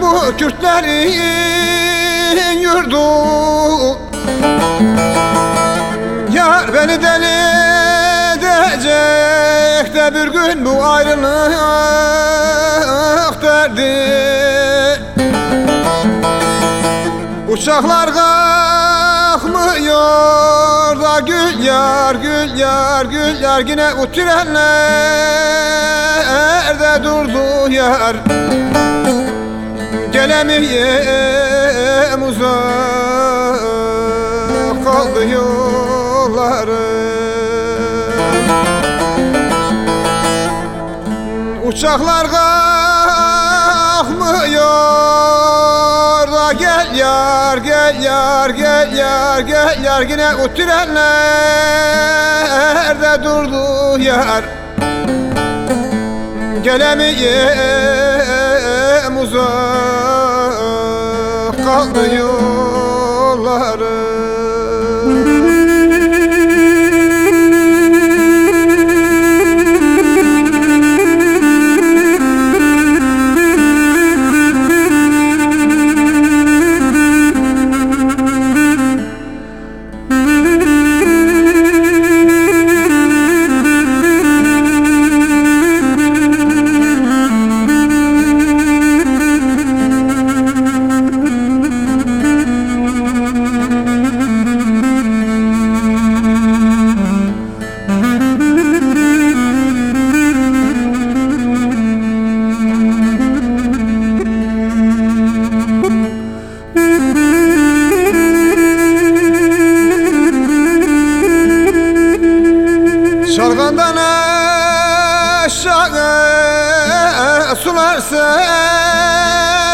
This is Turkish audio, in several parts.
bu Kürtlerin yurdu. Yar beni deli edecek de bir gün bu ayrılık derdi. Uçaklar kalkmıyor da gül yar gül yar gül yar. Yine o trenlerde durdu yar Gelemeyem uzak kaldı yollarım Uçaklar kalkmıyor. Da gel yar gel yar gel yar gel yar. Yine o trenlerde durdu yar. Gelemeyem uzak kaldı yollarım Şalgandan aşağı sular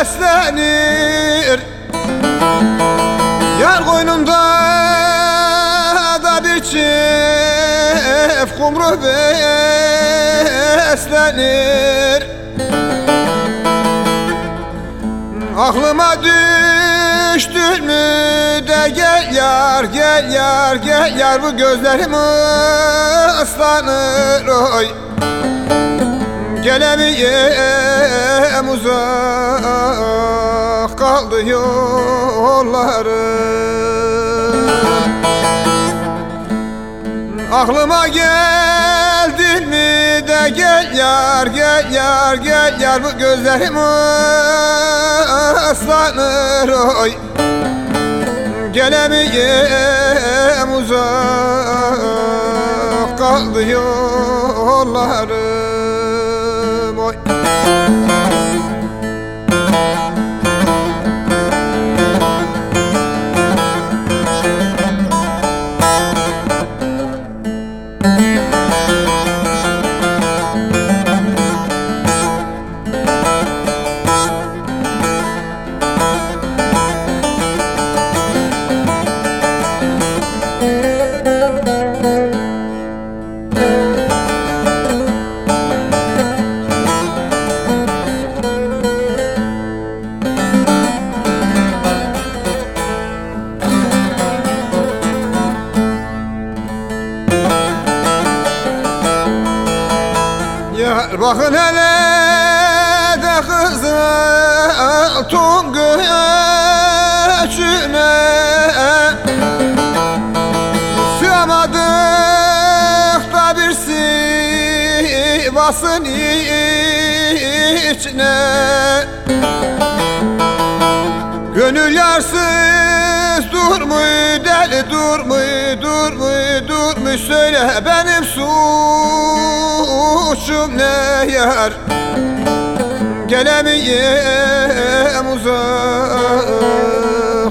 seslenir. Yar koynunda da bir çift kumru beslenir. Aklıma düştün mü de gel yar gel yar gel yar. Bu gözlerim ıslanır oy. Gelemeyem uzak kaldı yollarım. Aklıma geldin mi de gel yar gel yar gel yar. Bu gözlerim ıslanır oy Gelemeyem uzak kaldı yollarım. Oy bakın hele de kızıl tun göçüne Sığamadık da bir Sivas'ın içine. Gönül yarsız durmuy deli durmuy durmuy durmuy söyle benim suçum ne yar Gelemeyem uzak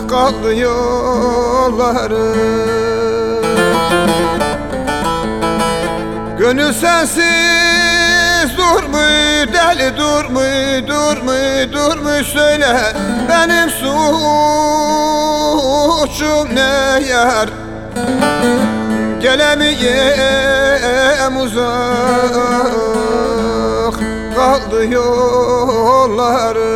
kaldı yollarım Gönül sensiz durmuy deli durmuy durmuy durmuy söyle benim suçum ne yar Gelemeyem uzak kaldı yollarım